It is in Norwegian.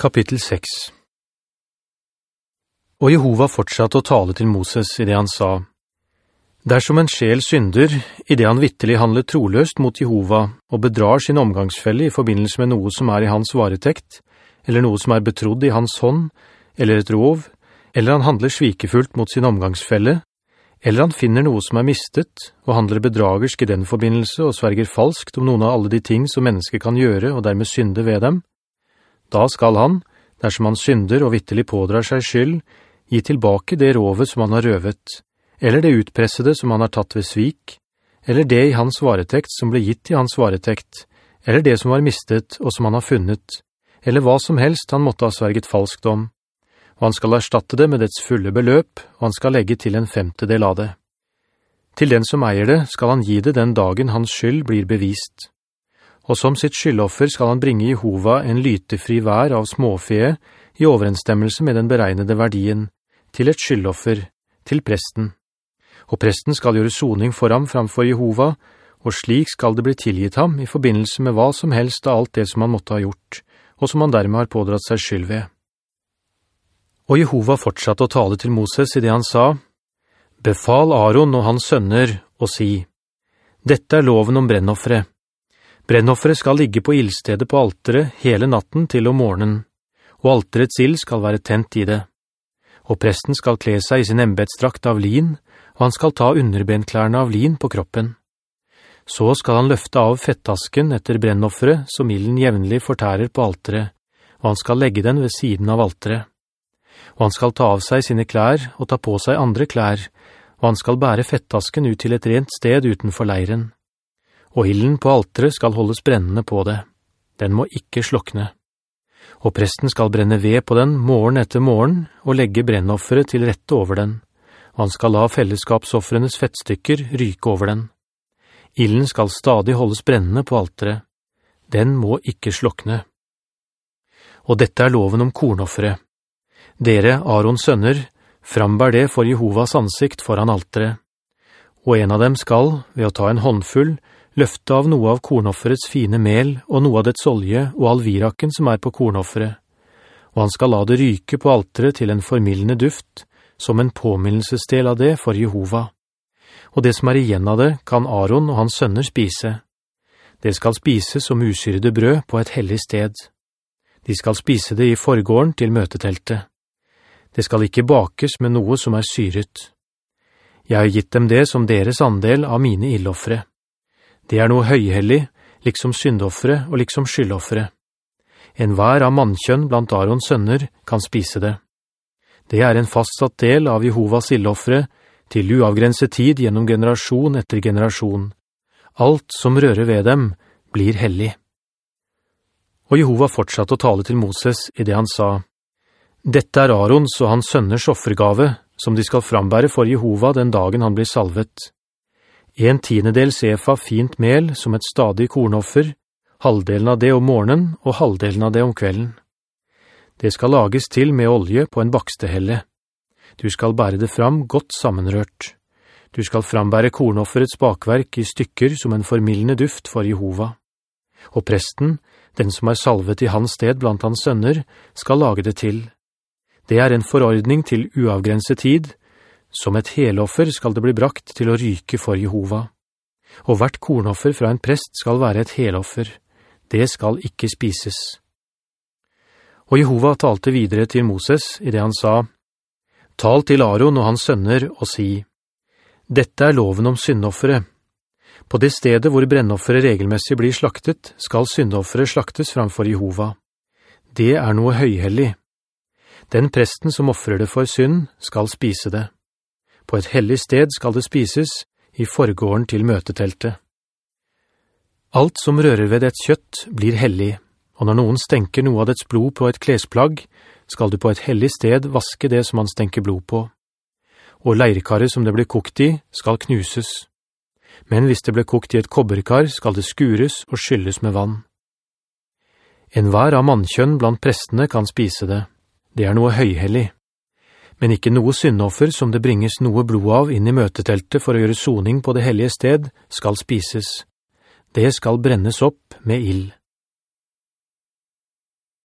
Kapittel 6 Og Jehova fortsatte å tale til Moses i det han sa, «Dersom en sjel synder, i det han vittelig handler troløst mot Jehova og bedrar sin omgangsfelle i forbindelse med noe som er i hans varetekt, eller noe som er betrodd i hans hånd, eller et rov, eller han handler svikefullt mot sin omgangsfelle, eller han finner noe som er mistet, og handler bedragersk i den forbindelse og sverger falskt om noen av alle de ting som mennesker kan gjøre og dermed synde ved dem, da skal han, dersom han synder og vittelig pådrar seg skyld, gi tilbake det rovet som han har røvet, eller det utpressede som han har tatt ved svik, eller det i hans varetekt som ble gitt i hans varetekt, eller det som var mistet og som han har funnet, eller hva som helst han måtte ha sverget falskt om og han skal erstatte det med dets fulle beløp, og han skal legge til en femtedel av det. Til den som eier det skal han gi det den dagen hans skyld blir bevist. Og som sitt skyldoffer skal han bringe Jehova en lytefri vær av småfie i overensstemmelse med den beregnede verdien, til et skyldoffer, til presten. Og presten skal gjøre soning for ham framfor Jehova, og slik skal det bli tilgitt ham i forbindelse med hva som helst av alt det som han måtte ha gjort, og som han dermed har pådratt seg skyld ved. Og Jehova fortsatte å tale til Moses i det han sa, «Befal Aaron og hans sønner å si, «Dette er loven om brennoffere. Brennoffere skal ligge på ildstedet på altere hele natten til om morgenen, og alterets ild skal være tent i det. Og presten skal kle seg i sin embetsdrakt av lin, og han skal ta underbenklærne av lin på kroppen. Så skal han løfte av fettasken etter brennoffere som ilden jevnlig fortærer på altere, og han skal legge den ved siden av altere og han skal ta av seg sine klær og ta på seg andre klær, og han skal bære fettasken ut til et rent sted utenfor leiren. Og illen på altere skal holdes brennende på det. Den må ikke slokne. Og presten skal brenne ved på den morgen etter morgen og legge brennoffere til rette over den, og han skal la fellesskapsoffrenes fettstykker ryke over den. Illen skal stadig holdes brennende på altere. Den må ikke slokne. Og dette er loven om kornoffere. Dere, Arons sønner, frambær det for Jehovas ansikt foran altere. Og en av dem skal, ved å ta en håndfull, løfte av noe av kornofferets fine mel og noe av dets olje og alviraken som er på kornofferet. Og han skal la det ryke på altere til en formillende duft, som en påminnelsesdel av det for Jehova. Og det som er igjen av det, kan Aaron og hans sønner spise. Det skal spises som usyrede brød på et hellig sted. De skal spise det i forgården til møteteltet. Det skal ikke bakes med noe som er syret. Jeg har gitt dem det som deres andel av mine illoffere. Det er noe høyhellig, liksom syndoffere og liksom skyldoffere. En hver av mannkjønn blant Arons sønner kan spise det. Det er en fastsatt del av Jehovas illoffere til uavgrenset tid gjennom generasjon etter generasjon. Alt som rører ved dem blir hellig. Og Jehova fortsatte å tale til Moses i det han sa, dette er Arons og hans sønners offergave, som de skal frambære for Jehova den dagen han blir salvet. En tiendedel sefa fint mel som et stadig kornoffer, halvdelen av det om morgenen og halvdelen av det om kvelden. Det skal lages til med olje på en bakstehelle. Du skal bære det fram godt sammenrørt. Du skal frambære kornofferets bakverk i stykker som en formillende duft for Jehova. Og presten, den som er salvet i hans sted blant hans sønner, skal lage det til. Det er en forordning til uavgrenset tid. Som et heloffer skal det bli brakt til å ryke for Jehova. Og hvert kornoffer fra en prest skal være et heloffer. Det skal ikke spises. Og Jehova talte videre til Moses i det han sa, «Tal til Aaron og hans sønner og si, «Dette er loven om syndoffere. På det stedet hvor brennoffere regelmessig blir slaktet, skal syndoffere slaktes framfor Jehova. Det er noe høyhellig, den presten som offrer det for synd skal spise det. På et hellig sted skal det spises, i forgården til møteteltet. Alt som rører ved et kjøtt blir hellig, og når noen stenker noe av dets blod på et klesplagg, skal du på et hellig sted vaske det som han stenker blod på. Og leirkaret som det ble kokt i skal knuses. Men hvis det ble kokt i et kobberkar, skal det skures og skylles med vann. En hver av mannkjønn blant prestene kan spise det det er noe høyhellig. Men ikke noe syndoffer som det bringes noe blod av inn i møteteltet for å gjøre soning på det hellige sted, skal spises. Det skal brennes opp med ild.